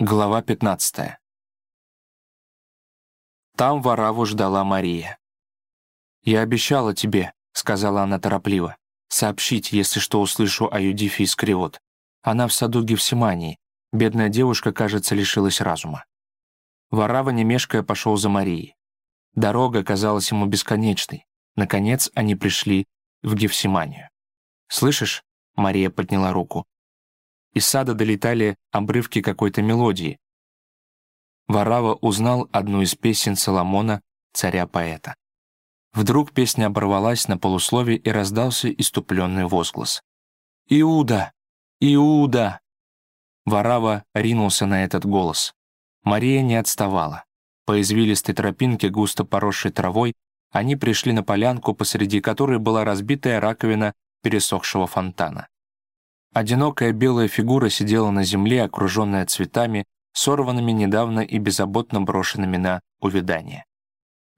Глава 15. Там Вараву ждала Мария. «Я обещала тебе», — сказала она торопливо, «сообщить, если что услышу о Юдифе из Кривот. Она в саду Гефсимании. Бедная девушка, кажется, лишилась разума». Варава, не мешкая, пошел за Марией. Дорога казалась ему бесконечной. Наконец они пришли в Гефсиманию. «Слышишь?» — Мария подняла руку. Из сада долетали обрывки какой-то мелодии. Варава узнал одну из песен Соломона, царя-поэта. Вдруг песня оборвалась на полуслове и раздался иступленный возглас. «Иуда! Иуда!» Варава ринулся на этот голос. Мария не отставала. По извилистой тропинке, густо поросшей травой, они пришли на полянку, посреди которой была разбитая раковина пересохшего фонтана. Одинокая белая фигура сидела на земле, окруженная цветами, сорванными недавно и беззаботно брошенными на увядание.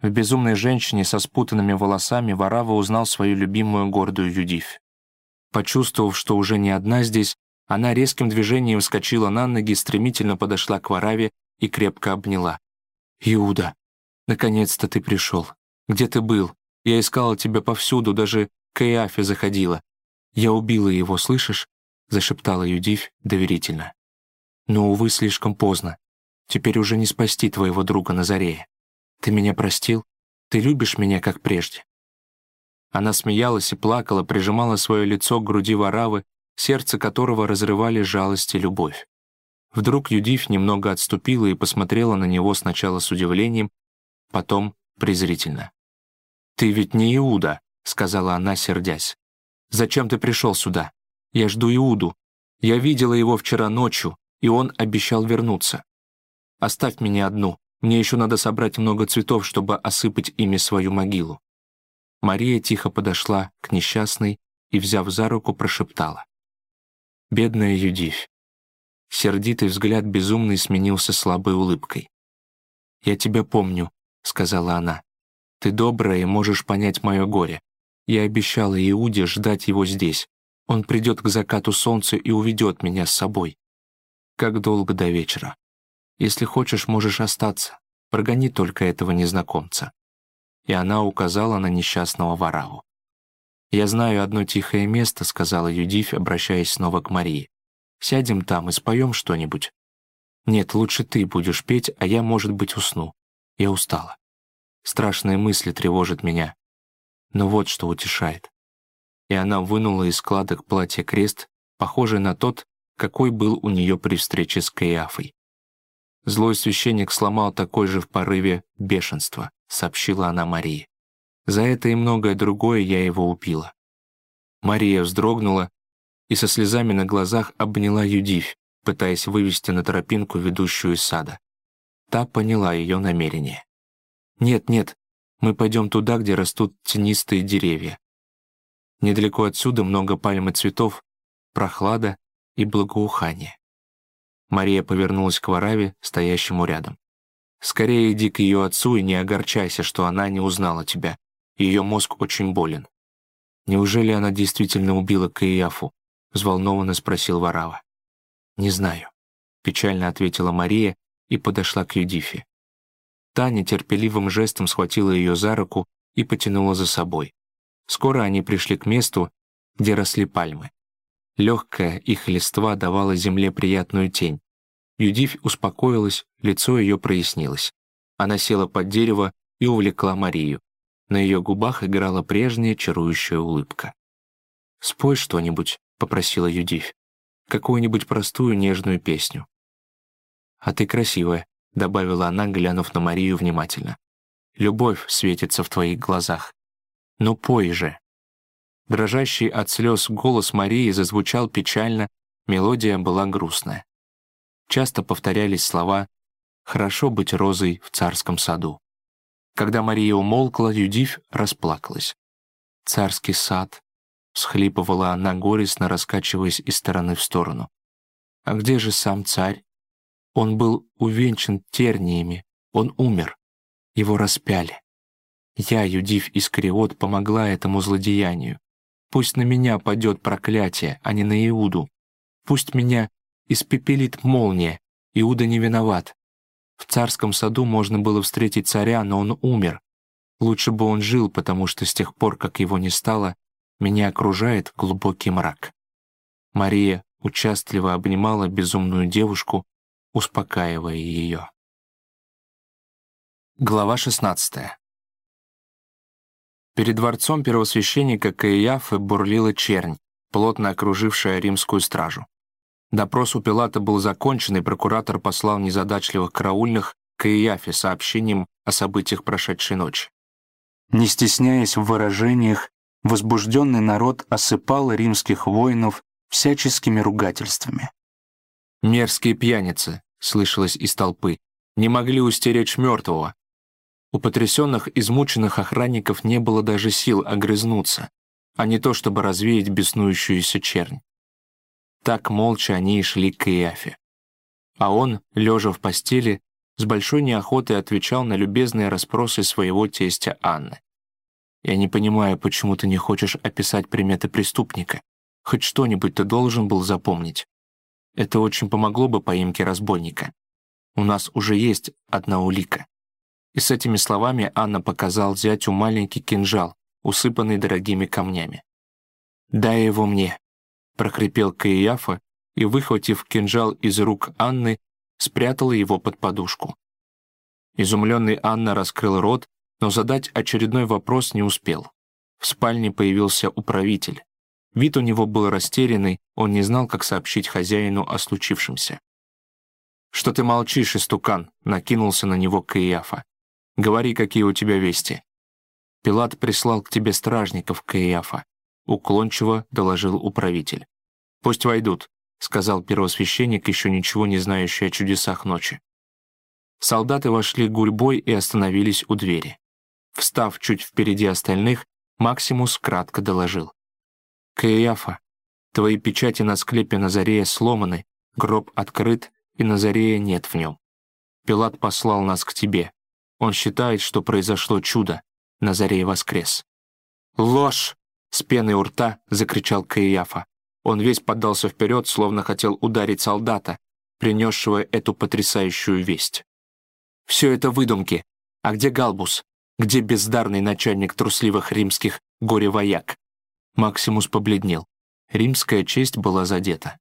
В безумной женщине со спутанными волосами Варава узнал свою любимую гордую Юдивь. Почувствовав, что уже не одна здесь, она резким движением вскочила на ноги, стремительно подошла к Вараве и крепко обняла. «Иуда, наконец-то ты пришел. Где ты был? Я искала тебя повсюду, даже к Иафе заходила. Я убила его, слышишь? Зашептала Юдивь доверительно. «Но, увы, слишком поздно. Теперь уже не спасти твоего друга Назарея. Ты меня простил? Ты любишь меня, как прежде?» Она смеялась и плакала, прижимала свое лицо к груди Варавы, сердце которого разрывали жалость и любовь. Вдруг Юдив немного отступила и посмотрела на него сначала с удивлением, потом презрительно. «Ты ведь не Иуда», — сказала она, сердясь. «Зачем ты пришел сюда? Я жду Иуду. Я видела его вчера ночью, и он обещал вернуться. Оставь меня одну, мне еще надо собрать много цветов, чтобы осыпать ими свою могилу». Мария тихо подошла к несчастной и, взяв за руку, прошептала. «Бедная Юдивь». Сердитый взгляд безумный сменился слабой улыбкой. «Я тебя помню», — сказала она. «Ты добрая и можешь понять мое горе. Я обещала Иуде ждать его здесь, он придет к закату солнца и уведет меня с собой. Как долго до вечера. Если хочешь, можешь остаться. Прогони только этого незнакомца». И она указала на несчастного Вараву. «Я знаю одно тихое место», — сказала Юдивь, обращаясь снова к Марии. «Сядем там и споем что-нибудь». «Нет, лучше ты будешь петь, а я, может быть, усну. Я устала. Страшные мысли тревожат меня. Но вот что утешает и она вынула из складок платья крест, похожий на тот, какой был у нее при встрече с Каиафой. «Злой священник сломал такой же в порыве бешенства», — сообщила она Марии. «За это и многое другое я его убила». Мария вздрогнула и со слезами на глазах обняла Юдивь, пытаясь вывести на тропинку, ведущую из сада. Та поняла ее намерение. «Нет, нет, мы пойдем туда, где растут тенистые деревья. Недалеко отсюда много пальм и цветов, прохлада и благоухание. Мария повернулась к Вараве, стоящему рядом. «Скорее иди к ее отцу и не огорчайся, что она не узнала тебя. Ее мозг очень болен». «Неужели она действительно убила Каиафу?» — взволнованно спросил Варава. «Не знаю», — печально ответила Мария и подошла к Юдифе. Таня терпеливым жестом схватила ее за руку и потянула за собой. Скоро они пришли к месту, где росли пальмы. Легкая их листва давала земле приятную тень. Юдивь успокоилась, лицо ее прояснилось. Она села под дерево и увлекла Марию. На ее губах играла прежняя чарующая улыбка. «Спой что-нибудь», — попросила Юдивь. «Какую-нибудь простую нежную песню». «А ты красивая», — добавила она, глянув на Марию внимательно. «Любовь светится в твоих глазах. «Ну пой же!» Дрожащий от слез голос Марии зазвучал печально, мелодия была грустная. Часто повторялись слова «Хорошо быть розой в царском саду». Когда Мария умолкла, Юдивь расплакалась. «Царский сад», — всхлипывала она горестно, раскачиваясь из стороны в сторону. «А где же сам царь? Он был увенчан терниями, он умер, его распяли». Я, Юдив Искариот, помогла этому злодеянию. Пусть на меня падет проклятие, а не на Иуду. Пусть меня испепелит молния, Иуда не виноват. В царском саду можно было встретить царя, но он умер. Лучше бы он жил, потому что с тех пор, как его не стало, меня окружает глубокий мрак. Мария участливо обнимала безумную девушку, успокаивая ее. Глава 16. Перед дворцом первосвященника Каиафы бурлила чернь, плотно окружившая римскую стражу. Допрос у Пилата был закончен, и прокуратор послал незадачливых караульных к сообщением о событиях прошедшей ночи. Не стесняясь в выражениях, возбужденный народ осыпал римских воинов всяческими ругательствами. «Мерзкие пьяницы», — слышалось из толпы, — «не могли устеречь мертвого». У потрясенных, измученных охранников не было даже сил огрызнуться, а не то чтобы развеять беснующуюся чернь. Так молча они и шли к Иафе. А он, лежа в постели, с большой неохотой отвечал на любезные расспросы своего тестя Анны. «Я не понимаю, почему ты не хочешь описать приметы преступника. Хоть что-нибудь ты должен был запомнить. Это очень помогло бы поимке разбойника. У нас уже есть одна улика». И с этими словами Анна показал зятю маленький кинжал, усыпанный дорогими камнями. «Дай его мне», — прохрипел Каиафа и, выхватив кинжал из рук Анны, спрятала его под подушку. Изумленный Анна раскрыл рот, но задать очередной вопрос не успел. В спальне появился управитель. Вид у него был растерянный, он не знал, как сообщить хозяину о случившемся. «Что ты молчишь, истукан?» — накинулся на него Каиафа. «Говори, какие у тебя вести». «Пилат прислал к тебе стражников, Каиафа», — уклончиво доложил управитель. «Пусть войдут», — сказал первосвященник, еще ничего не знающий о чудесах ночи. Солдаты вошли гурьбой и остановились у двери. Встав чуть впереди остальных, Максимус кратко доложил. «Каиафа, твои печати на склепе Назарея сломаны, гроб открыт, и Назарея нет в нем. Пилат послал нас к тебе. Он считает, что произошло чудо. Назарей воскрес». «Ложь!» — с пеной у рта закричал Каиафа. Он весь поддался вперед, словно хотел ударить солдата, принесшего эту потрясающую весть. «Все это выдумки. А где Галбус? Где бездарный начальник трусливых римских горе-вояк?» Максимус побледнел. Римская честь была задета.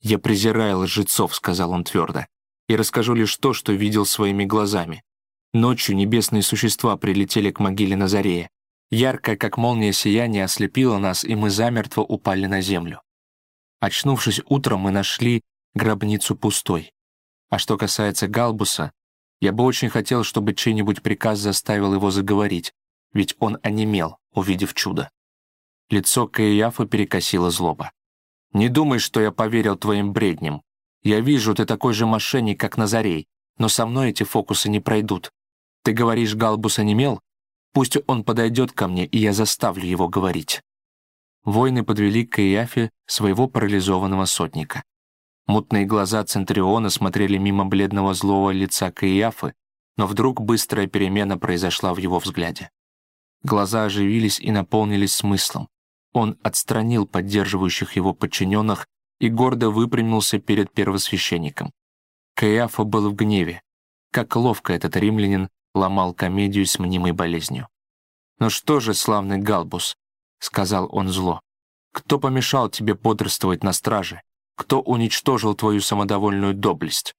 «Я презираю лжецов», — сказал он твердо, «и расскажу лишь то, что видел своими глазами. Ночью небесные существа прилетели к могиле Назарея. Яркое, как молния сияние, ослепило нас, и мы замертво упали на землю. Очнувшись утром, мы нашли гробницу пустой. А что касается Галбуса, я бы очень хотел, чтобы чей-нибудь приказ заставил его заговорить, ведь он онемел, увидев чудо. Лицо Каиафа перекосило злоба. «Не думай, что я поверил твоим бредням. Я вижу, ты такой же мошенник, как Назарей, но со мной эти фокусы не пройдут. Ты говоришь, Галбус онемел? Пусть он подойдет ко мне, и я заставлю его говорить». Воины подвели к Каиафе своего парализованного сотника. Мутные глаза Центриона смотрели мимо бледного злого лица Каиафы, но вдруг быстрая перемена произошла в его взгляде. Глаза оживились и наполнились смыслом. Он отстранил поддерживающих его подчиненных и гордо выпрямился перед первосвященником. Каиафа был в гневе. Как ловко этот римлянин ломал комедию с мнимой болезнью. «Ну что же, славный Галбус», — сказал он зло, — «кто помешал тебе бодрствовать на страже? Кто уничтожил твою самодовольную доблесть?»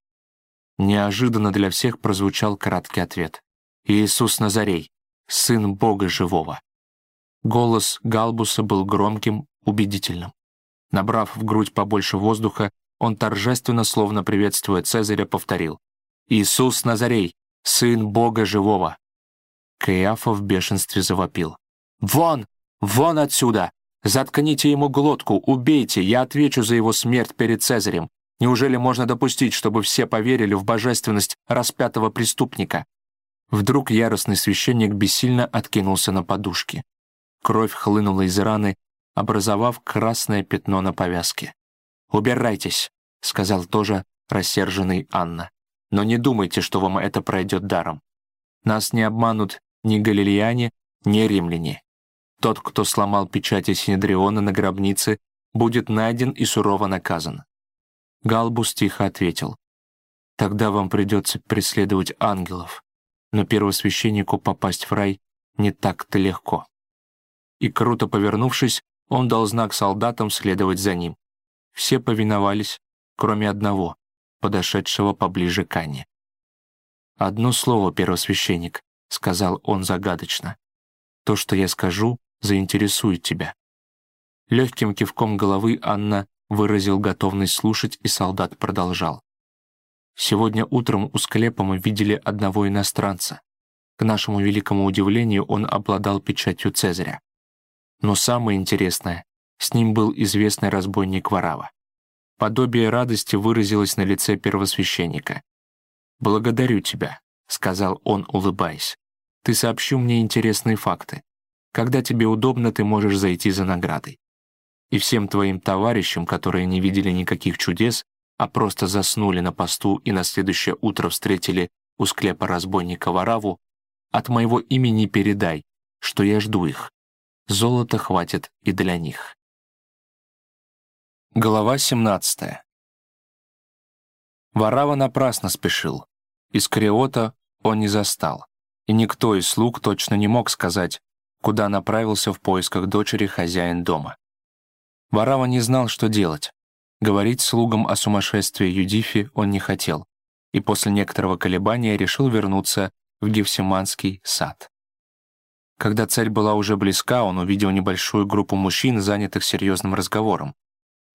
Неожиданно для всех прозвучал краткий ответ. «Иисус Назарей, Сын Бога Живого». Голос Галбуса был громким, убедительным. Набрав в грудь побольше воздуха, он торжественно, словно приветствуя Цезаря, повторил «Иисус Назарей, Сын Бога Живого!» Каиафа в бешенстве завопил. «Вон! Вон отсюда! Заткните ему глотку, убейте, я отвечу за его смерть перед Цезарем. Неужели можно допустить, чтобы все поверили в божественность распятого преступника?» Вдруг яростный священник бессильно откинулся на подушки. Кровь хлынула из раны, образовав красное пятно на повязке. «Убирайтесь», — сказал тоже рассерженный Анна. «Но не думайте, что вам это пройдет даром. Нас не обманут ни галилеяне, ни римляне. Тот, кто сломал печати Синедриона на гробнице, будет найден и сурово наказан». Галбус тихо ответил. Тогда вам придется преследовать ангелов, но первосвященнику попасть в рай не так-то легко. И круто повернувшись, он дал знак солдатам следовать за ним. Все повиновались, кроме одного, подошедшего поближе к Анне. «Одно слово, первосвященник», — сказал он загадочно. «То, что я скажу, заинтересует тебя». Легким кивком головы Анна выразил готовность слушать, и солдат продолжал. «Сегодня утром у склепа мы видели одного иностранца. К нашему великому удивлению, он обладал печатью Цезаря. Но самое интересное, с ним был известный разбойник Варава. Подобие радости выразилось на лице первосвященника. «Благодарю тебя», — сказал он, улыбаясь. «Ты сообщил мне интересные факты. Когда тебе удобно, ты можешь зайти за наградой. И всем твоим товарищам, которые не видели никаких чудес, а просто заснули на посту и на следующее утро встретили у склепа разбойника Вараву, от моего имени передай, что я жду их. Золота хватит и для них. Глава 17. Варава напрасно спешил. Искариота он не застал, и никто из слуг точно не мог сказать, куда направился в поисках дочери хозяин дома. Варава не знал, что делать. Говорить слугам о сумасшествии Юдифи он не хотел, и после некоторого колебания решил вернуться в Гефсиманский сад. Когда цель была уже близка, он увидел небольшую группу мужчин, занятых серьезным разговором.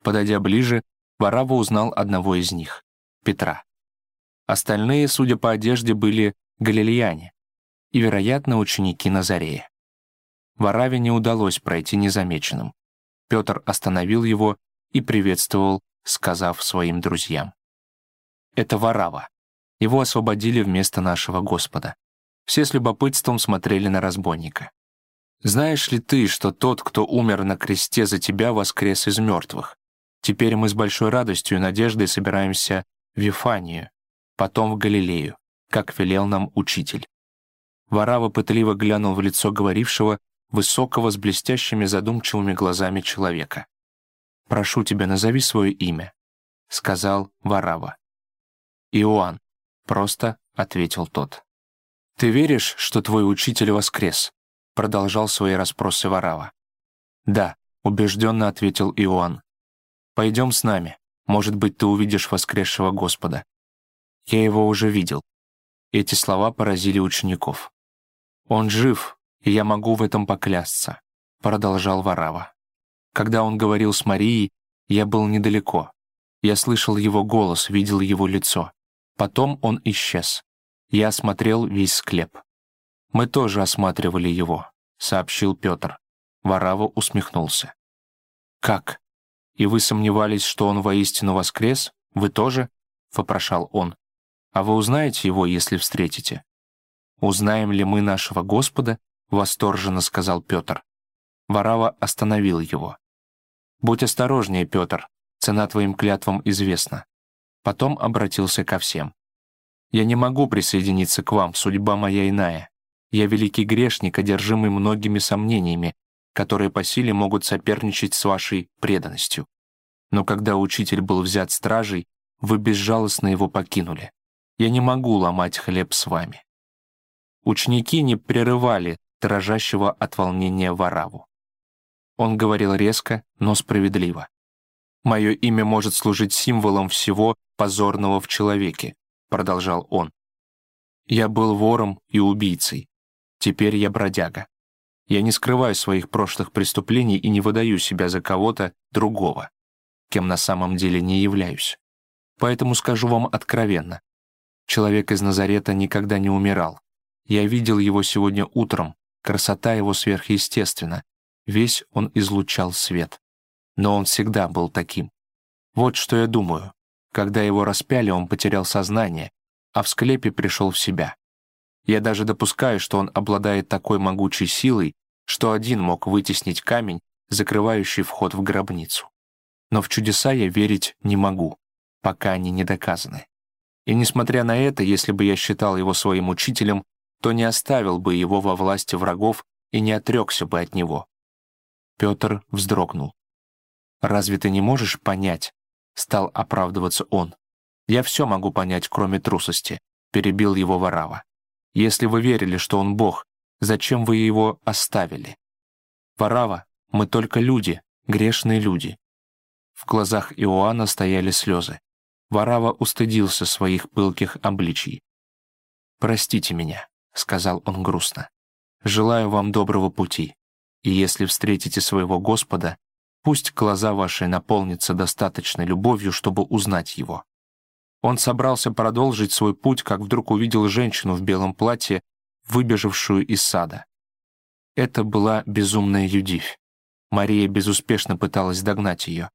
Подойдя ближе, Варава узнал одного из них — Петра. Остальные, судя по одежде, были галилеяне и, вероятно, ученики Назарея. Вараве не удалось пройти незамеченным. Петр остановил его и приветствовал, сказав своим друзьям. «Это Варава. Его освободили вместо нашего Господа. Все с любопытством смотрели на разбойника. «Знаешь ли ты, что тот, кто умер на кресте за тебя, воскрес из мертвых? Теперь мы с большой радостью и надеждой собираемся в Вифанию, потом в Галилею, как велел нам учитель». Варава пытливо глянул в лицо говорившего, высокого с блестящими задумчивыми глазами человека. «Прошу тебя, назови свое имя», — сказал Варава. «Иоанн», — просто ответил тот. «Ты веришь, что твой учитель воскрес?» — продолжал свои расспросы Варава. «Да», — убежденно ответил Иоанн. «Пойдем с нами. Может быть, ты увидишь воскресшего Господа». «Я его уже видел». Эти слова поразили учеников. «Он жив, и я могу в этом поклясться», — продолжал Варава. «Когда он говорил с Марией, я был недалеко. Я слышал его голос, видел его лицо. Потом он исчез. Я осмотрел весь склеп. «Мы тоже осматривали его», — сообщил Петр. Варава усмехнулся. «Как? И вы сомневались, что он воистину воскрес? Вы тоже?» — вопрошал он. «А вы узнаете его, если встретите?» «Узнаем ли мы нашего Господа?» — восторженно сказал Петр. Варава остановил его. «Будь осторожнее, Петр, цена твоим клятвам известна». Потом обратился ко всем. Я не могу присоединиться к вам, судьба моя иная. Я великий грешник, одержимый многими сомнениями, которые по силе могут соперничать с вашей преданностью. Но когда учитель был взят стражей, вы безжалостно его покинули. Я не могу ломать хлеб с вами». Ученики не прерывали дрожащего от волнения Вараву. Он говорил резко, но справедливо. «Мое имя может служить символом всего позорного в человеке, продолжал он. «Я был вором и убийцей. Теперь я бродяга. Я не скрываю своих прошлых преступлений и не выдаю себя за кого-то другого, кем на самом деле не являюсь. Поэтому скажу вам откровенно. Человек из Назарета никогда не умирал. Я видел его сегодня утром, красота его сверхъестественна. Весь он излучал свет. Но он всегда был таким. Вот что я думаю. Когда его распяли, он потерял сознание, а в склепе пришел в себя. Я даже допускаю, что он обладает такой могучей силой, что один мог вытеснить камень, закрывающий вход в гробницу. Но в чудеса я верить не могу, пока они не доказаны. И несмотря на это, если бы я считал его своим учителем, то не оставил бы его во власти врагов и не отрекся бы от него. Петр вздрогнул. «Разве ты не можешь понять, стал оправдываться он. «Я все могу понять, кроме трусости», — перебил его Варава. «Если вы верили, что он Бог, зачем вы его оставили?» «Варава, мы только люди, грешные люди». В глазах Иоанна стояли слезы. Варава устыдился своих пылких обличий. «Простите меня», — сказал он грустно. «Желаю вам доброго пути, и если встретите своего Господа, пусть глаза ваши наполнятся достаточной любовью, чтобы узнать Его. Он собрался продолжить свой путь, как вдруг увидел женщину в белом платье, выбежавшую из сада. Это была безумная Юдивь. Мария безуспешно пыталась догнать ее.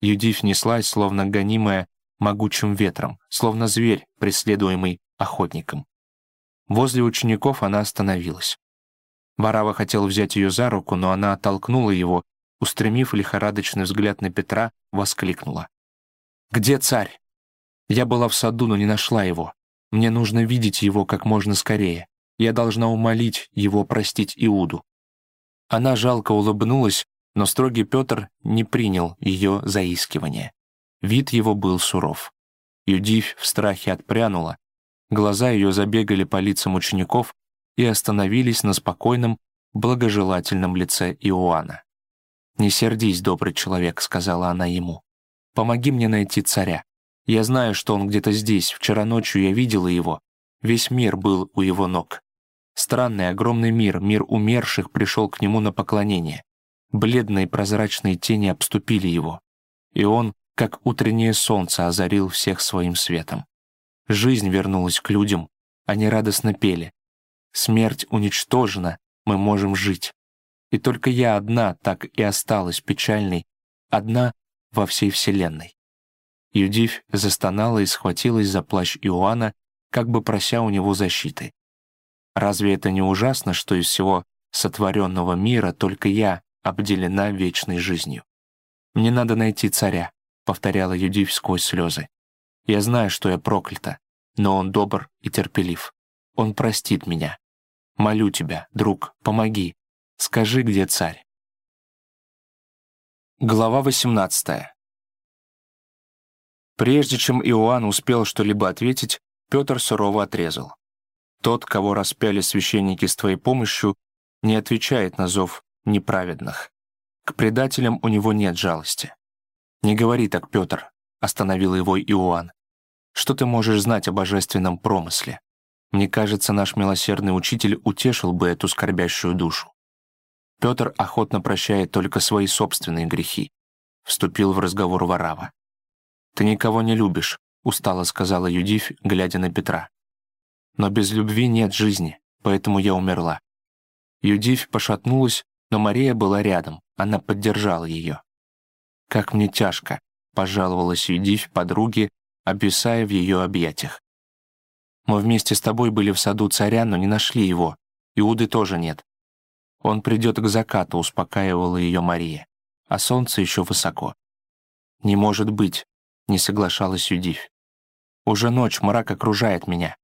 Юдивь неслась, словно гонимая могучим ветром, словно зверь, преследуемый охотником. Возле учеников она остановилась. Варава хотел взять ее за руку, но она оттолкнула его, устремив лихорадочный взгляд на Петра, воскликнула. «Где царь?» Я была в саду, но не нашла его. Мне нужно видеть его как можно скорее. Я должна умолить его простить Иуду». Она жалко улыбнулась, но строгий Петр не принял ее заискивание. Вид его был суров. Юдивь в страхе отпрянула, глаза ее забегали по лицам учеников и остановились на спокойном, благожелательном лице Иоанна. «Не сердись, добрый человек», — сказала она ему. «Помоги мне найти царя. Я знаю, что он где-то здесь. Вчера ночью я видела его. Весь мир был у его ног. Странный огромный мир, мир умерших, пришел к нему на поклонение. Бледные прозрачные тени обступили его. И он, как утреннее солнце, озарил всех своим светом. Жизнь вернулась к людям, они радостно пели. Смерть уничтожена, мы можем жить. И только я одна так и осталась печальной, одна во всей вселенной. Юдивь застонала и схватилась за плащ Иоанна, как бы прося у него защиты. «Разве это не ужасно, что из всего сотворенного мира только я обделена вечной жизнью? Мне надо найти царя», — повторяла Юдивь сквозь слезы. «Я знаю, что я проклята, но он добр и терпелив. Он простит меня. Молю тебя, друг, помоги. Скажи, где царь». Глава восемнадцатая. Прежде чем Иоанн успел что-либо ответить, Петр сурово отрезал. «Тот, кого распяли священники с твоей помощью, не отвечает на зов неправедных. К предателям у него нет жалости». «Не говори так, Петр», — остановил его Иоанн. «Что ты можешь знать о божественном промысле? Мне кажется, наш милосердный учитель утешил бы эту скорбящую душу. Петр охотно прощает только свои собственные грехи», — вступил в разговор Варава. «Ты никого не любишь», — устало сказала Юдивь, глядя на Петра. «Но без любви нет жизни, поэтому я умерла». Юдивь пошатнулась, но Мария была рядом, она поддержала ее. «Как мне тяжко», — пожаловалась Юдивь подруге, обвисая в ее объятиях. «Мы вместе с тобой были в саду царя, но не нашли его. Иуды тоже нет. Он придет к закату», — успокаивала ее Мария. «А солнце еще высоко». «Не может быть», не соглашалась Юдивь. «Уже ночь, мрак окружает меня».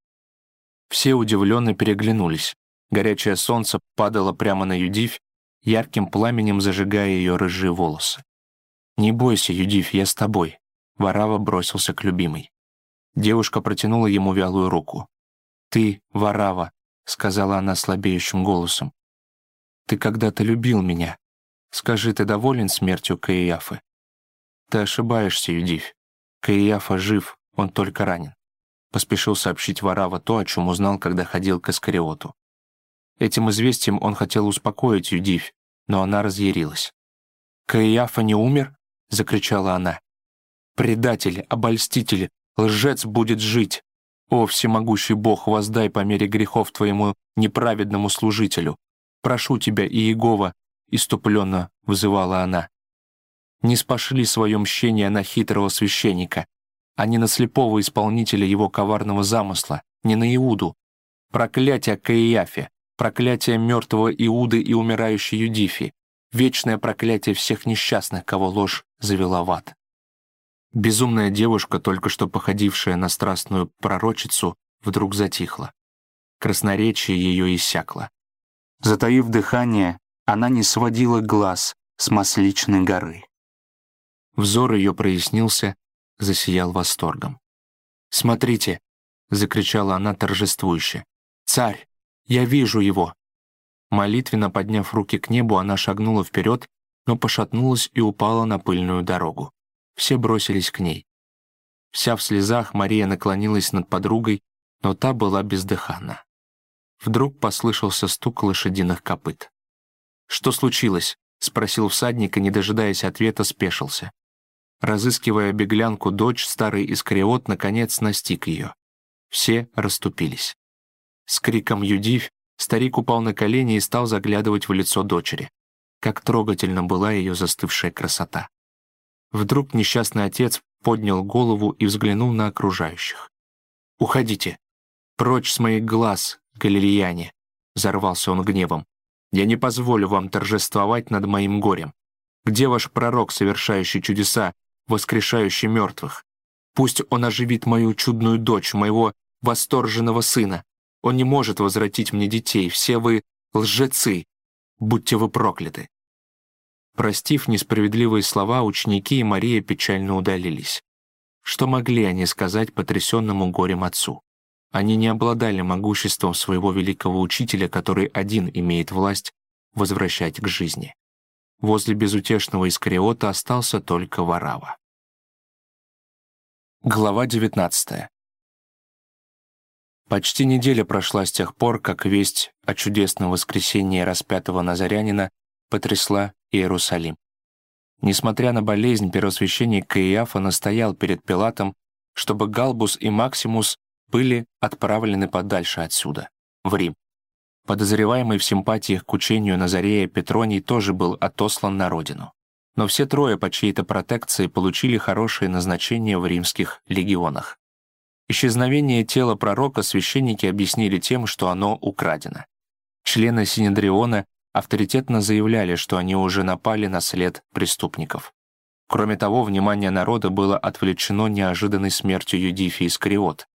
Все удивленно переглянулись. Горячее солнце падало прямо на Юдивь, ярким пламенем зажигая ее рыжие волосы. «Не бойся, Юдивь, я с тобой», — Варава бросился к любимой. Девушка протянула ему вялую руку. «Ты, Варава», — сказала она слабеющим голосом. «Ты когда-то любил меня. Скажи, ты доволен смертью Каиафы?» «Ты ошибаешься, Юдивь. Каиафа жив, он только ранен. Поспешил сообщить Варава то, о чем узнал, когда ходил к Искариоту. Этим известием он хотел успокоить Юдивь, но она разъярилась. «Каиафа не умер?» — закричала она. «Предатель, обольститель, лжец будет жить! О, всемогущий Бог, воздай по мере грехов твоему неправедному служителю! Прошу тебя, Иегова!» — иступленно вызывала она не спошли свое мщение на хитрого священника, а не на слепого исполнителя его коварного замысла, не на Иуду. Проклятие Каиафе, проклятие мертвого Иуды и умирающей Юдифи, вечное проклятие всех несчастных, кого ложь завела в ад. Безумная девушка, только что походившая на страстную пророчицу, вдруг затихла. Красноречие ее иссякло. Затаив дыхание, она не сводила глаз с Масличной горы. Взор ее прояснился, засиял восторгом. «Смотрите!» — закричала она торжествующе. «Царь! Я вижу его!» Молитвенно подняв руки к небу, она шагнула вперед, но пошатнулась и упала на пыльную дорогу. Все бросились к ней. Вся в слезах Мария наклонилась над подругой, но та была бездыханна. Вдруг послышался стук лошадиных копыт. «Что случилось?» — спросил всадник и, не дожидаясь ответа, спешился. Разыскивая беглянку дочь, старый Искариот наконец настиг ее. Все расступились. С криком «Юдивь!» старик упал на колени и стал заглядывать в лицо дочери. Как трогательно была ее застывшая красота. Вдруг несчастный отец поднял голову и взглянул на окружающих. «Уходите! Прочь с моих глаз, галилеяне!» — взорвался он гневом. «Я не позволю вам торжествовать над моим горем. Где ваш пророк, совершающий чудеса, воскрешающий мертвых? Пусть он оживит мою чудную дочь, моего восторженного сына. Он не может возвратить мне детей. Все вы лжецы. Будьте вы прокляты. Простив несправедливые слова, ученики и Мария печально удалились. Что могли они сказать потрясенному горем отцу? Они не обладали могуществом своего великого учителя, который один имеет власть возвращать к жизни. Возле безутешного Искариота остался только Варава. Глава 19 Почти неделя прошла с тех пор, как весть о чудесном воскресении распятого Назарянина потрясла Иерусалим. Несмотря на болезнь, первосвященник Каиафа настоял перед Пилатом, чтобы Галбус и Максимус были отправлены подальше отсюда, в Рим. Подозреваемый в симпатиях к учению Назарея Петроний тоже был отослан на родину. Но все трое по чьей-то протекции получили хорошее назначение в римских легионах. Исчезновение тела пророка священники объяснили тем, что оно украдено. Члены Синедриона авторитетно заявляли, что они уже напали на след преступников. Кроме того, внимание народа было отвлечено неожиданной смертью Юдифи Искариот.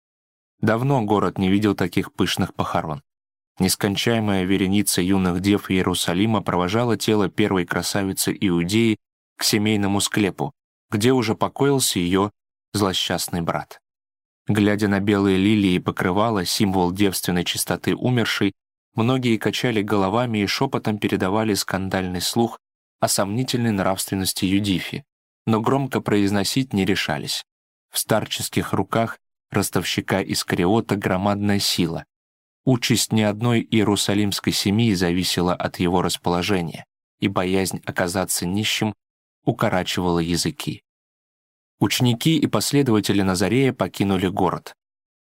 Давно город не видел таких пышных похорон. Нескончаемая вереница юных дев Иерусалима провожала тело первой красавицы Иудеи к семейному склепу, где уже покоился ее злосчастный брат. Глядя на белые лилии и покрывало, символ девственной чистоты умершей, Многие качали головами и шепотом передавали скандальный слух о сомнительной нравственности Юдифи, но громко произносить не решались. В старческих руках ростовщика Искариота громадная сила. Участь ни одной иерусалимской семьи зависела от его расположения, и боязнь оказаться нищим укорачивала языки. Ученики и последователи Назарея покинули город.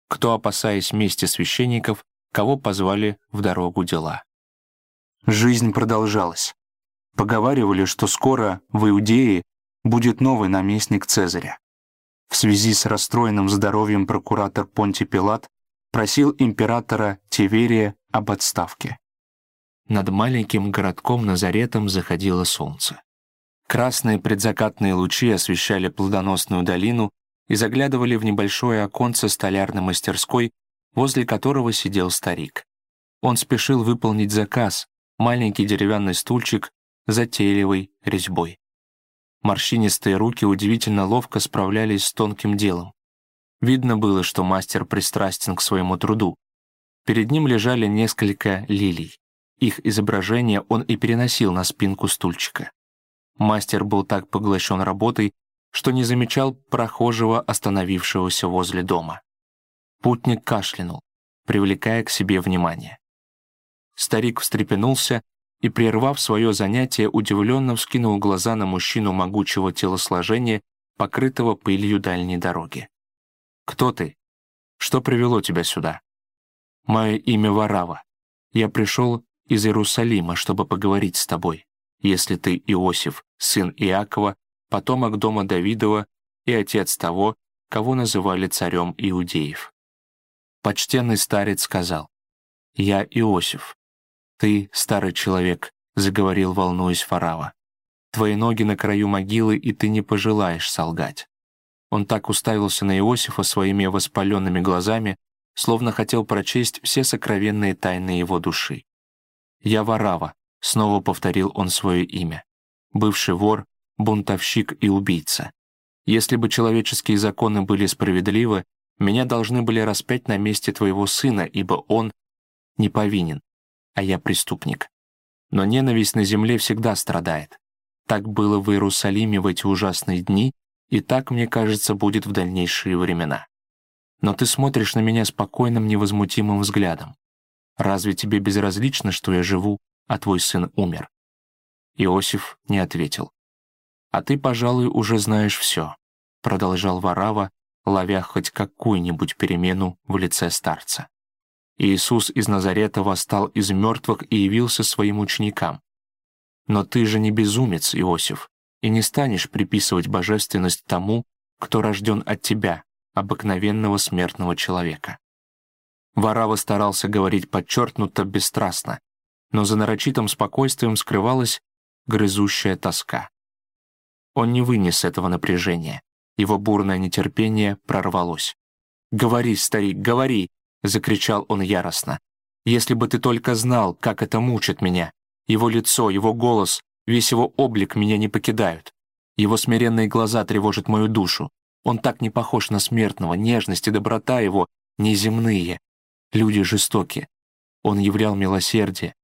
Кто, опасаясь мести священников, кого позвали в дорогу дела. Жизнь продолжалась. Поговаривали, что скоро в Иудее будет новый наместник Цезаря. В связи с расстроенным здоровьем прокуратор Понти Пилат просил императора Тиверия об отставке. Над маленьким городком Назаретом заходило солнце. Красные предзакатные лучи освещали плодоносную долину и заглядывали в небольшое оконце столярной мастерской, возле которого сидел старик. Он спешил выполнить заказ, маленький деревянный стульчик затейливой резьбой. Морщинистые руки удивительно ловко справлялись с тонким делом. Видно было, что мастер пристрастен к своему труду. Перед ним лежали несколько лилий. Их изображение он и переносил на спинку стульчика. Мастер был так поглощен работой, что не замечал прохожего, остановившегося возле дома. Путник кашлянул, привлекая к себе внимание. Старик встрепенулся и, прервав свое занятие, удивленно вскинул глаза на мужчину могучего телосложения, покрытого пылью дальней дороги. «Кто ты? Что привело тебя сюда?» «Мое имя Варава. Я пришел из Иерусалима, чтобы поговорить с тобой, если ты Иосиф, сын Иакова, потомок дома Давидова и отец того, кого называли царем Иудеев». Почтенный старец сказал, «Я Иосиф. Ты, старый человек, — заговорил, волнуясь Фарава. «Твои ноги на краю могилы, и ты не пожелаешь солгать». Он так уставился на Иосифа своими воспаленными глазами, словно хотел прочесть все сокровенные тайны его души. «Я Варава», — снова повторил он свое имя. «Бывший вор, бунтовщик и убийца. Если бы человеческие законы были справедливы, Меня должны были распять на месте твоего сына, ибо он не повинен, а я преступник. Но ненависть на земле всегда страдает. Так было в Иерусалиме в эти ужасные дни, и так, мне кажется, будет в дальнейшие времена. Но ты смотришь на меня спокойным, невозмутимым взглядом. Разве тебе безразлично, что я живу, а твой сын умер?» Иосиф не ответил. «А ты, пожалуй, уже знаешь все», — продолжал Варава, ловя хоть какую-нибудь перемену в лице старца. Иисус из Назарета восстал из мертвых и явился своим ученикам. Но ты же не безумец, Иосиф, и не станешь приписывать божественность тому, кто рожден от тебя, обыкновенного смертного человека. Варава старался говорить подчеркнуто бесстрастно, но за нарочитым спокойствием скрывалась грызущая тоска. Он не вынес этого напряжения, его бурное нетерпение прорвалось. «Говори, старик, говори!» — закричал он яростно. «Если бы ты только знал, как это мучит меня! Его лицо, его голос, весь его облик меня не покидают. Его смиренные глаза тревожат мою душу. Он так не похож на смертного, нежность и доброта его неземные. Люди жестоки. Он являл милосердие.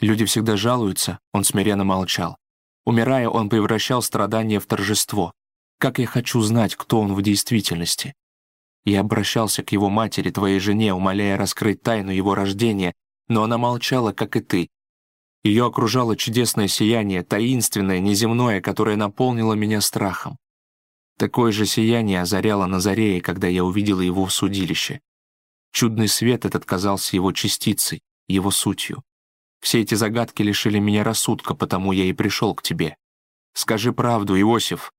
Люди всегда жалуются, он смиренно молчал. Умирая, он превращал страдания в торжество. Как я хочу знать, кто он в действительности. Я обращался к его матери, твоей жене, умоляя раскрыть тайну его рождения, но она молчала, как и ты. Ее окружало чудесное сияние, таинственное, неземное, которое наполнило меня страхом. Такое же сияние озаряло Назарея, когда я увидела его в судилище. Чудный свет этот казался его частицей, его сутью. Все эти загадки лишили меня рассудка, потому я и пришел к тебе. Скажи правду, Иосиф.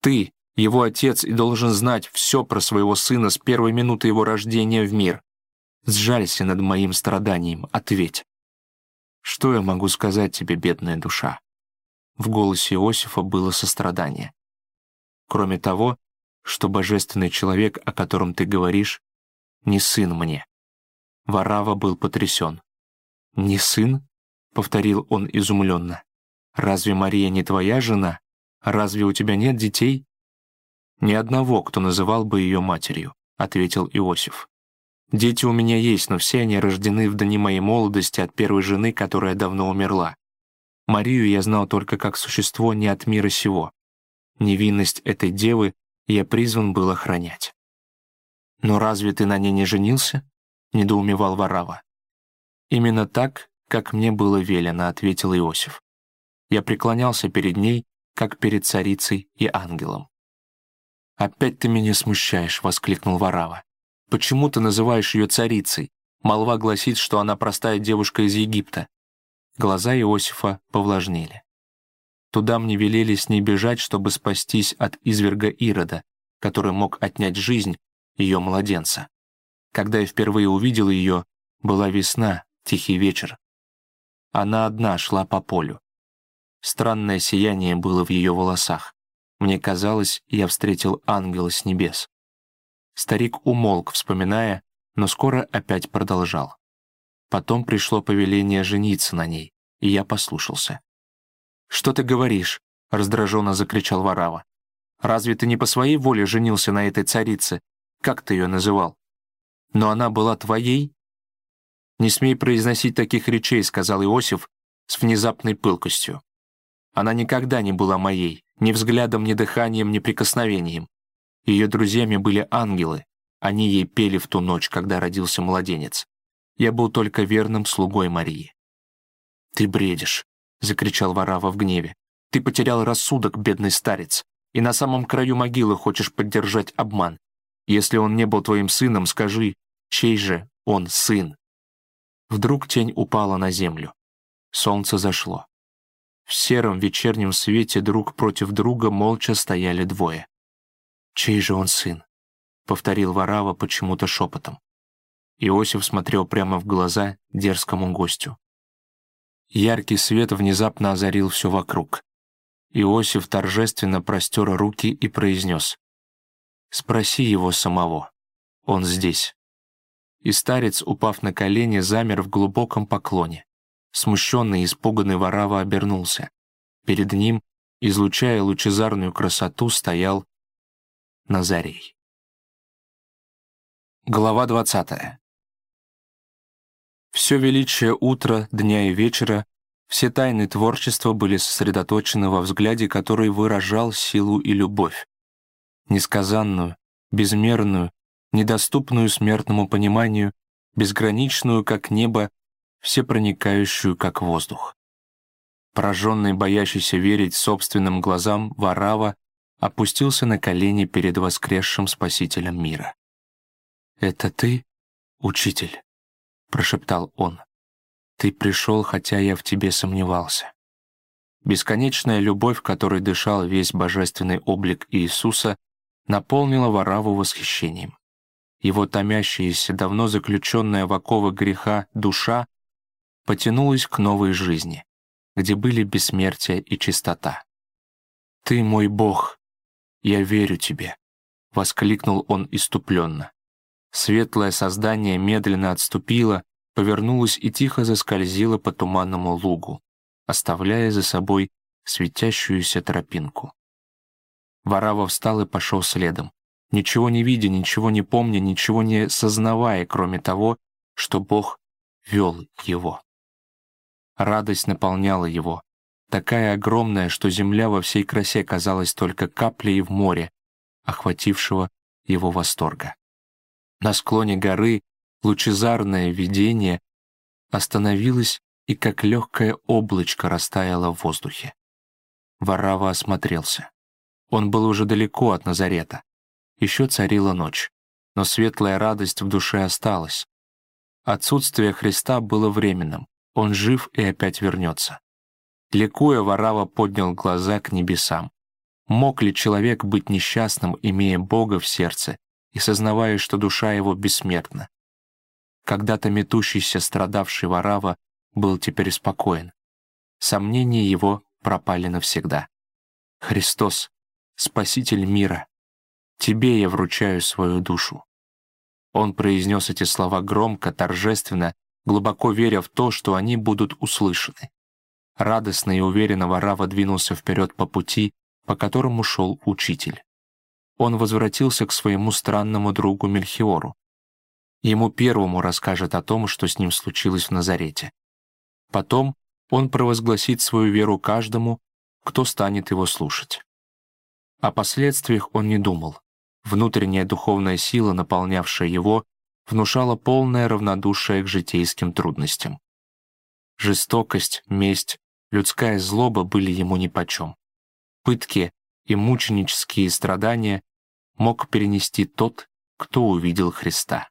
Ты, его отец, и должен знать все про своего сына с первой минуты его рождения в мир. Сжалься над моим страданием, ответь. Что я могу сказать тебе, бедная душа? В голосе Иосифа было сострадание. Кроме того, что божественный человек, о котором ты говоришь, не сын мне. Варава был потрясен. «Не сын?» — повторил он изумленно. «Разве Мария не твоя жена? Разве у тебя нет детей?» «Ни одного, кто называл бы ее матерью», — ответил Иосиф. «Дети у меня есть, но все они рождены в дни моей молодости от первой жены, которая давно умерла. Марию я знал только как существо не от мира сего. Невинность этой девы я призван был охранять. «Но разве ты на ней не женился?» — недоумевал Варава. «Именно так, как мне было велено», — ответил Иосиф. Я преклонялся перед ней, как перед царицей и ангелом. «Опять ты меня смущаешь», — воскликнул Варава. «Почему ты называешь ее царицей? Молва гласит, что она простая девушка из Египта». Глаза Иосифа повлажнели. Туда мне велели с ней бежать, чтобы спастись от изверга Ирода, который мог отнять жизнь ее младенца. Когда я впервые увидел ее, была весна, тихий вечер. Она одна шла по полю. Странное сияние было в ее волосах. Мне казалось, я встретил ангела с небес. Старик умолк, вспоминая, но скоро опять продолжал. Потом пришло повеление жениться на ней, и я послушался. «Что ты говоришь?» — раздраженно закричал Варава. «Разве ты не по своей воле женился на этой царице? Как ты ее называл? Но она была твоей?» «Не смей произносить таких речей», — сказал Иосиф с внезапной пылкостью. «Она никогда не была моей, ни взглядом, ни дыханием, ни прикосновением. Ее друзьями были ангелы, они ей пели в ту ночь, когда родился младенец. Я был только верным слугой Марии». «Ты бредишь», — закричал Варава в гневе. «Ты потерял рассудок, бедный старец, и на самом краю могилы хочешь поддержать обман. Если он не был твоим сыном, скажи, чей же он сын?» Вдруг тень упала на землю. Солнце зашло. В сером вечернем свете друг против друга молча стояли двое. «Чей же он сын?» — повторил Варава почему-то шепотом. Иосиф смотрел прямо в глаза дерзкому гостю. Яркий свет внезапно озарил все вокруг. Иосиф торжественно простер руки и произнес. «Спроси его самого. Он здесь». И старец, упав на колени, замер в глубоком поклоне. Смущенный и испуганный Варава обернулся. Перед ним, излучая лучезарную красоту, стоял Назарей. Глава 20. Все величие утра, дня и вечера, все тайны творчества были сосредоточены во взгляде, который выражал силу и любовь. Несказанную, безмерную, недоступную смертному пониманию, безграничную, как небо, всепроникающую, как воздух. Пораженный, боящийся верить собственным глазам, Варава опустился на колени перед воскресшим Спасителем мира. «Это ты, учитель?» — прошептал он. «Ты пришел, хотя я в тебе сомневался». Бесконечная любовь, которой дышал весь божественный облик Иисуса, наполнила Вараву восхищением. Его томящаяся, давно заключенная в оковы греха душа потянулась к новой жизни, где были бессмертие и чистота. «Ты мой Бог, я верю тебе», — воскликнул он иступленно. Светлое создание медленно отступило, повернулось и тихо заскользило по туманному лугу, оставляя за собой светящуюся тропинку. Варава встал и пошел следом, ничего не видя, ничего не помня, ничего не сознавая, кроме того, что Бог вел его. Радость наполняла его, такая огромная, что земля во всей красе казалась только каплей в море, охватившего его восторга. На склоне горы лучезарное видение остановилось и как легкое облачко растаяло в воздухе. Варава осмотрелся. Он был уже далеко от Назарета. Еще царила ночь, но светлая радость в душе осталась. Отсутствие Христа было временным, он жив и опять вернется. Ликуя, Варава поднял глаза к небесам. Мог ли человек быть несчастным, имея Бога в сердце и сознавая, что душа его бессмертна. Когда-то метущийся, страдавший Варава был теперь спокоен. Сомнения его пропали навсегда. «Христос, Спаситель мира, Тебе я вручаю свою душу». Он произнес эти слова громко, торжественно, глубоко веря в то, что они будут услышаны. Радостно и уверенно Варава двинулся вперед по пути, по которому шел учитель он возвратился к своему странному другу Мельхиору. Ему первому расскажет о том, что с ним случилось в Назарете. Потом он провозгласит свою веру каждому, кто станет его слушать. О последствиях он не думал. Внутренняя духовная сила, наполнявшая его, внушала полное равнодушие к житейским трудностям. Жестокость, месть, людская злоба были ему нипочем. Пытки и мученические страдания мог перенести тот, кто увидел Христа.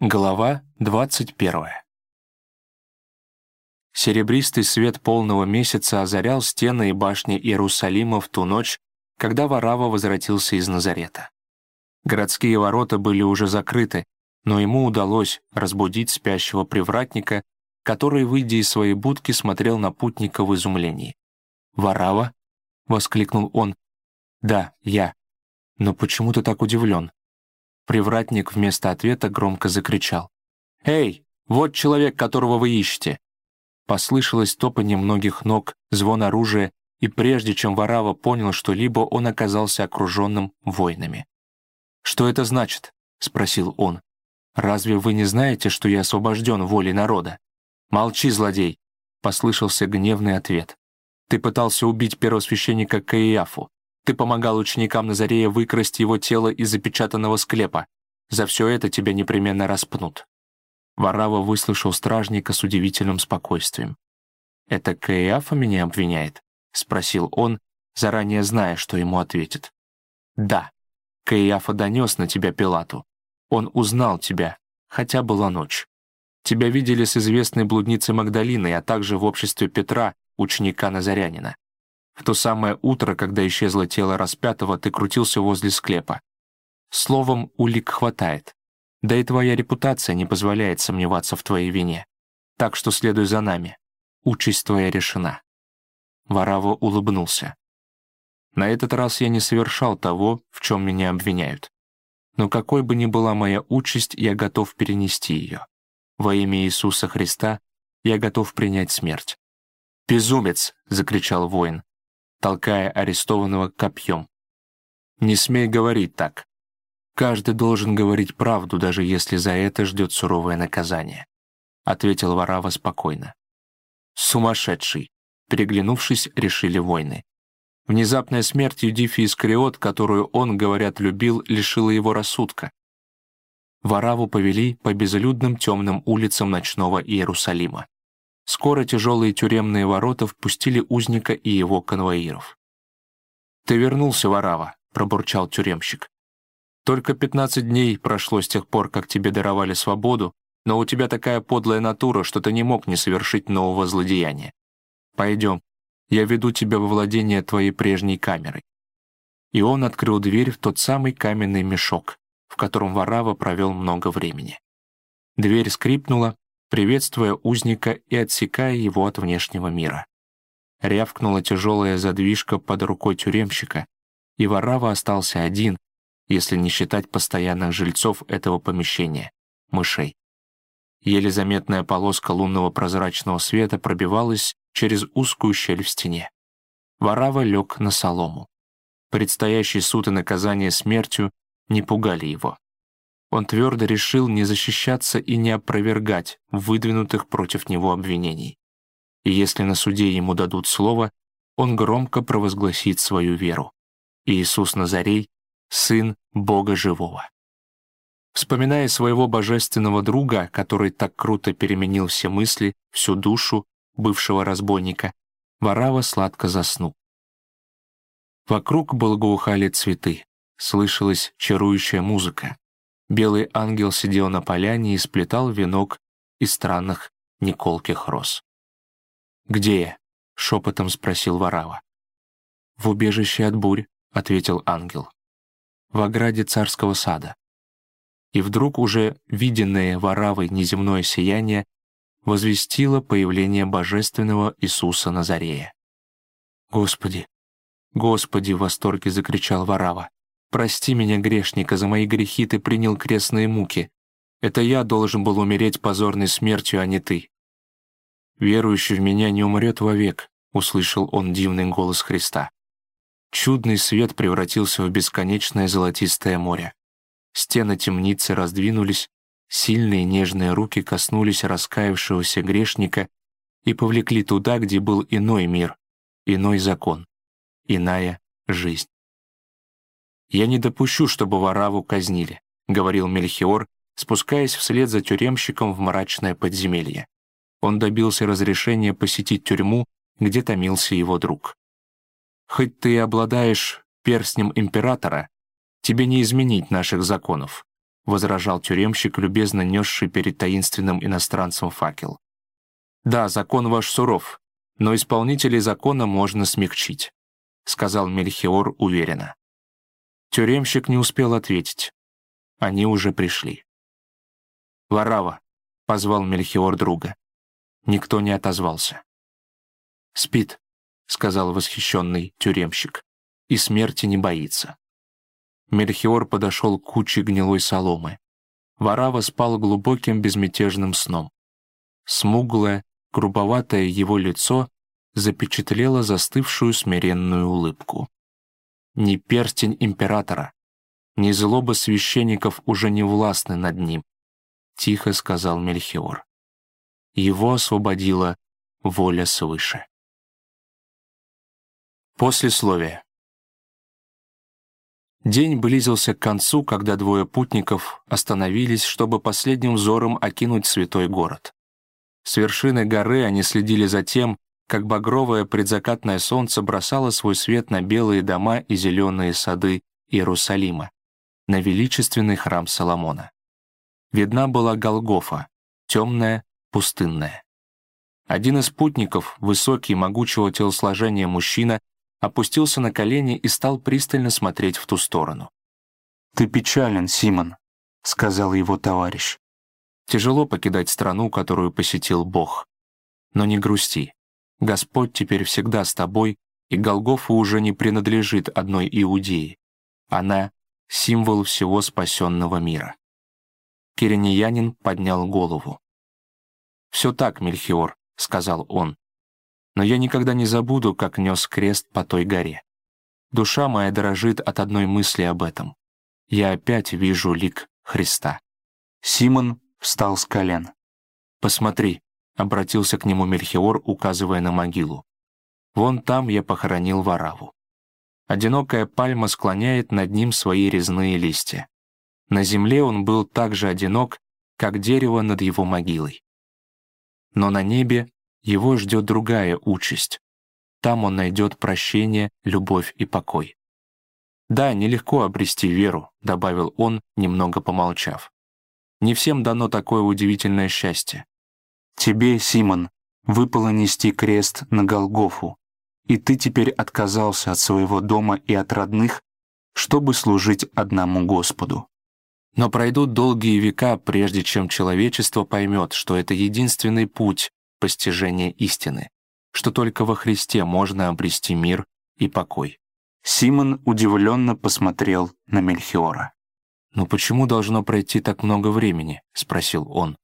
Глава 21. Серебристый свет полного месяца озарял стены и башни Иерусалима в ту ночь, когда Варава возвратился из Назарета. Городские ворота были уже закрыты, но ему удалось разбудить спящего привратника, который, выйдя из своей будки, смотрел на путника в изумлении. «Варава?» — воскликнул он. «Да, я. Но почему ты так удивлен?» Привратник вместо ответа громко закричал. «Эй, вот человек, которого вы ищете!» Послышалось топанье многих ног, звон оружия, и прежде чем Варава понял что-либо, он оказался окруженным воинами. «Что это значит?» — спросил он. «Разве вы не знаете, что я освобожден волей народа?» «Молчи, злодей!» — послышался гневный ответ. «Ты пытался убить первосвященника Каиафу. Ты помогал ученикам Назарея выкрасть его тело из запечатанного склепа. За все это тебя непременно распнут». Варава выслушал стражника с удивительным спокойствием. «Это Каиафа меня обвиняет?» — спросил он, заранее зная, что ему ответит. «Да, Каиафа донес на тебя Пилату. Он узнал тебя, хотя была ночь. Тебя видели с известной блудницей Магдалиной, а также в обществе Петра, ученика Назарянина. В то самое утро, когда исчезло тело распятого, ты крутился возле склепа. Словом, улик хватает. Да и твоя репутация не позволяет сомневаться в твоей вине. Так что следуй за нами. Участь твоя решена». Вараво улыбнулся. «На этот раз я не совершал того, в чем меня обвиняют. Но какой бы ни была моя участь, я готов перенести ее. Во имя Иисуса Христа я готов принять смерть». «Безумец!» — закричал воин толкая арестованного копьем. «Не смей говорить так. «Каждый должен говорить правду, даже если за это ждет суровое наказание», — ответил Варава спокойно. «Сумасшедший!» — переглянувшись, решили войны. Внезапная смерть Юдифи Искариот, которую он, говорят, любил, лишила его рассудка. Вараву повели по безлюдным темным улицам ночного Иерусалима. Скоро тяжелые тюремные ворота впустили узника и его конвоиров. «Ты вернулся, Варава», — пробурчал тюремщик. Только 15 дней прошло с тех пор, как тебе даровали свободу, но у тебя такая подлая натура, что ты не мог не совершить нового злодеяния. Пойдем, я веду тебя во владение твоей прежней камерой». И он открыл дверь в тот самый каменный мешок, в котором Варава провел много времени. Дверь скрипнула, приветствуя узника и отсекая его от внешнего мира. Рявкнула тяжелая задвижка под рукой тюремщика, и Варава остался один, если не считать постоянных жильцов этого помещения — мышей. Еле заметная полоска лунного прозрачного света пробивалась через узкую щель в стене. Варава лег на солому. Предстоящий суд и наказание смертью не пугали его. Он твердо решил не защищаться и не опровергать выдвинутых против него обвинений. И если на суде ему дадут слово, он громко провозгласит свою веру. Иисус Назарей сын Бога Живого. Вспоминая своего божественного друга, который так круто переменил все мысли, всю душу бывшего разбойника, Варава сладко заснул. Вокруг благоухали цветы, слышалась чарующая музыка. Белый ангел сидел на поляне и сплетал венок из странных неколких роз. «Где я?» — шепотом спросил Варава. «В убежище от бурь», — ответил ангел в ограде царского сада. И вдруг уже виденное воравой неземное сияние возвестило появление божественного Иисуса Назарея. «Господи! Господи!» — в восторге закричал Варава. «Прости меня, грешника, за мои грехи ты принял крестные муки. Это я должен был умереть позорной смертью, а не ты». «Верующий в меня не умрет вовек», — услышал он дивный голос Христа. Чудный свет превратился в бесконечное золотистое море. Стены темницы раздвинулись, сильные нежные руки коснулись раскаявшегося грешника и повлекли туда, где был иной мир, иной закон, иная жизнь. «Я не допущу, чтобы Вараву казнили», — говорил Мельхиор, спускаясь вслед за тюремщиком в мрачное подземелье. Он добился разрешения посетить тюрьму, где томился его друг. Хоть ты и обладаешь перстнем императора, тебе не изменить наших законов», возражал тюремщик, любезно несший перед таинственным иностранцем факел. «Да, закон ваш суров, но исполнителей закона можно смягчить», сказал Мельхиор уверенно. Тюремщик не успел ответить. Они уже пришли. «Варава», — позвал Мельхиор друга. Никто не отозвался. «Спит», — сказал восхищенный тюремщик, — «и смерти не боится». Мельхиор подошел к куче гнилой соломы. Варава спал глубоким безмятежным сном. Смуглое, грубоватое его лицо запечатлело застывшую смиренную улыбку. Ни перстень императора, ни злоба священников уже не властны над ним, — тихо сказал Мельхиор. Его освободила воля свыше. Послесловие. День близился к концу, когда двое путников остановились, чтобы последним взором окинуть святой город. С вершины горы они следили за тем, как багровое предзакатное солнце бросало свой свет на белые дома и зеленые сады Иерусалима, на величественный храм Соломона. Видна была Голгофа, темная, пустынная. Один из путников, высокий, могучего телосложения мужчина, опустился на колени и стал пристально смотреть в ту сторону. «Ты печален, Симон», — сказал его товарищ. «Тяжело покидать страну, которую посетил Бог. Но не грусти. Господь теперь всегда с тобой, и Голгофа уже не принадлежит одной Иудеи. Она — символ всего спасенного мира». Кириньянин поднял голову. «Все так, Мельхиор», — сказал он но я никогда не забуду, как нес крест по той горе. Душа моя дорожит от одной мысли об этом. я опять вижу лик Христа. Симон встал с колен. «Посмотри», — обратился к нему Мельхиор, указывая на могилу. «Вон там я похоронил Вараву. Одинокая пальма склоняет над ним свои резные листья. На земле он был так же одинок, как дерево над его могилой. Но на небе его ждет другая участь. Там он найдет прощение, любовь и покой. «Да, нелегко обрести веру», — добавил он, немного помолчав. «Не всем дано такое удивительное счастье». «Тебе, Симон, выпало нести крест на Голгофу, и ты теперь отказался от своего дома и от родных, чтобы служить одному Господу». Но пройдут долгие века, прежде чем человечество поймет, что это единственный путь постижения истины, что только во Христе можно обрести мир и покой. Симон удивленно посмотрел на Мельхиора. «Но почему должно пройти так много времени?» — спросил он.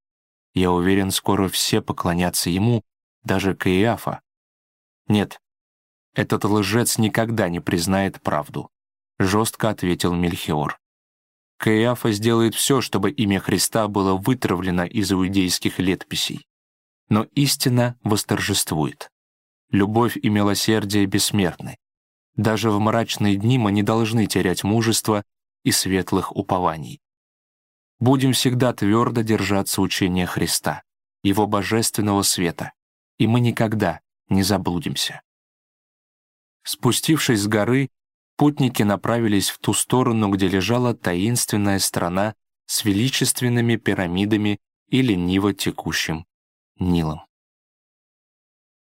«Я уверен, скоро все поклонятся ему, даже Каиафа». «Нет, этот лжец никогда не признает правду», — жестко ответил Мельхиор. Каиафа сделает все, чтобы имя Христа было вытравлено из иудейских летописей. Но истина восторжествует. Любовь и милосердие бессмертны. Даже в мрачные дни мы не должны терять мужество и светлых упований. Будем всегда твердо держаться учения Христа, Его божественного света, и мы никогда не заблудимся. Спустившись с горы, путники направились в ту сторону, где лежала таинственная страна с величественными пирамидами и лениво текущим Нилом.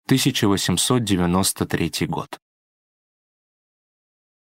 1893 год.